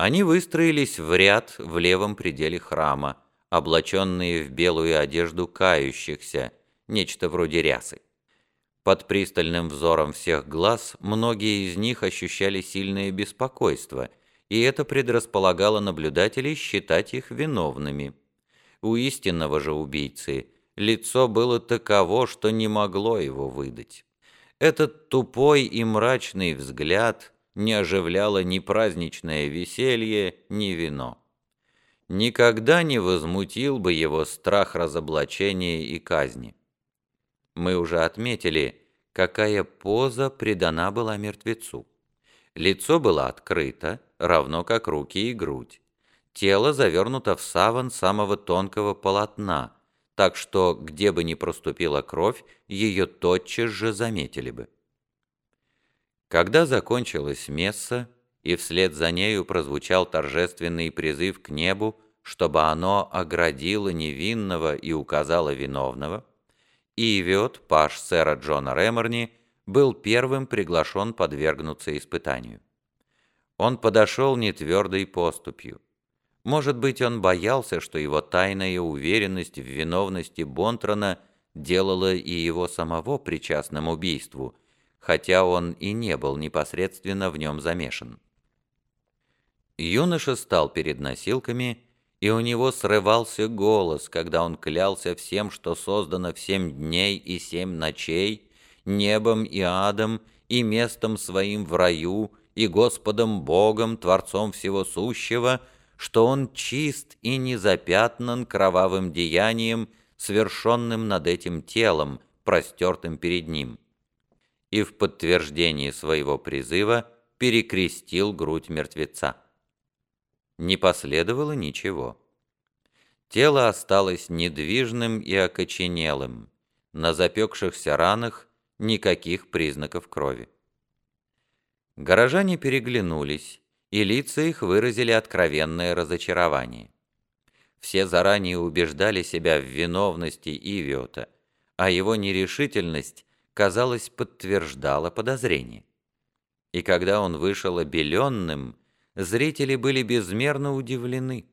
Они выстроились в ряд в левом пределе храма, облаченные в белую одежду кающихся, нечто вроде рясы. Под пристальным взором всех глаз многие из них ощущали сильное беспокойство, и это предрасполагало наблюдателей считать их виновными. У истинного же убийцы лицо было таково, что не могло его выдать. Этот тупой и мрачный взгляд не оживляло ни праздничное веселье, ни вино. Никогда не возмутил бы его страх разоблачения и казни. Мы уже отметили, какая поза придана была мертвецу. Лицо было открыто, равно как руки и грудь. Тело завернуто в саван самого тонкого полотна, так что, где бы ни проступила кровь, ее тотчас же заметили бы. Когда закончилась месса, и вслед за нею прозвучал торжественный призыв к небу, чтобы оно оградило невинного и указало виновного, Ивиот, паш сэра Джона Реморни, был первым приглашен подвергнуться испытанию. Он подошел нетвердой поступью. Может быть, он боялся, что его тайная уверенность в виновности Бонтрона делала и его самого причастным убийству, хотя он и не был непосредственно в нем замешан. Юноша стал перед носилками, и у него срывался голос, когда он клялся всем, что создано в семь дней и семь ночей, небом и адом, и местом своим в раю, и Господом Богом, Творцом Всего Сущего, что он чист и не запятнан кровавым деянием, совершенным над этим телом, простертым перед ним и в подтверждении своего призыва перекрестил грудь мертвеца. Не последовало ничего. Тело осталось недвижным и окоченелым, на запекшихся ранах никаких признаков крови. Горожане переглянулись, и лица их выразили откровенное разочарование. Все заранее убеждали себя в виновности Ивиота, а его нерешительность казалось, подтверждало подозрение. И когда он вышел обеленным, зрители были безмерно удивлены.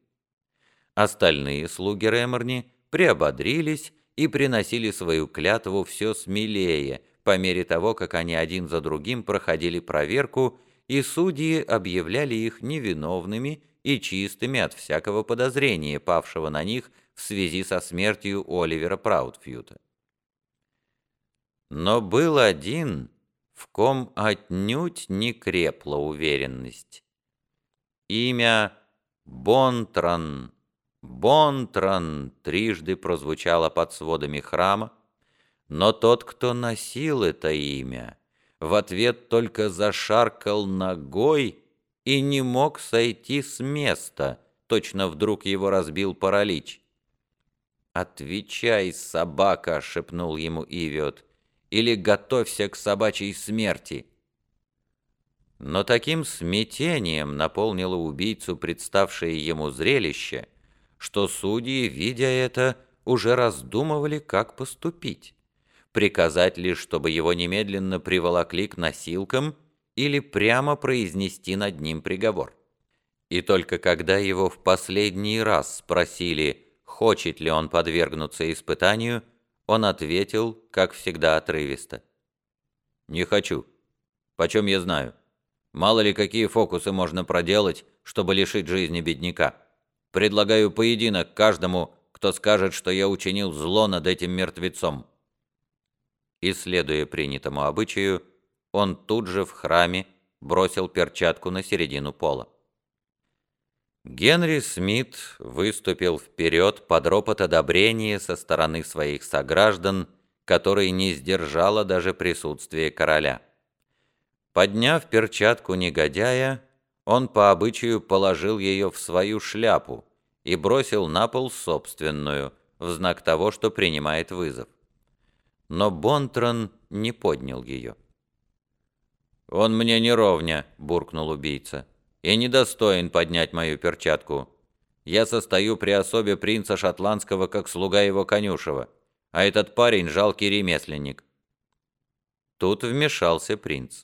Остальные слуги Реморни приободрились и приносили свою клятву все смелее, по мере того, как они один за другим проходили проверку, и судьи объявляли их невиновными и чистыми от всякого подозрения, павшего на них в связи со смертью Оливера Праудфьюта. Но был один, в ком отнюдь не крепла уверенность. Имя Бонтран, Бонтран трижды прозвучало под сводами храма, но тот, кто носил это имя, в ответ только зашаркал ногой и не мог сойти с места, точно вдруг его разбил паралич. «Отвечай, собака!» — шепнул ему Ивиот или готовься к собачьей смерти. Но таким смятением наполнило убийцу представшее ему зрелище, что судьи, видя это, уже раздумывали, как поступить. Приказать лишь, чтобы его немедленно приволокли к носилкам или прямо произнести над ним приговор. И только когда его в последний раз спросили, хочет ли он подвергнуться испытанию, он ответил, как всегда, отрывисто. «Не хочу. Почем я знаю? Мало ли какие фокусы можно проделать, чтобы лишить жизни бедняка. Предлагаю поединок каждому, кто скажет, что я учинил зло над этим мертвецом». И, следуя принятому обычаю, он тут же в храме бросил перчатку на середину пола. Генри Смит выступил вперед под ропот одобрения со стороны своих сограждан, который не сдержало даже присутствие короля. Подняв перчатку негодяя, он по обычаю положил ее в свою шляпу и бросил на пол собственную, в знак того, что принимает вызов. Но Бонтрон не поднял ее. «Он мне не ровня», — буркнул убийца и недостоин поднять мою перчатку. Я состою при особе принца Шотландского как слуга его конюшева, а этот парень жалкий ремесленник». Тут вмешался принц.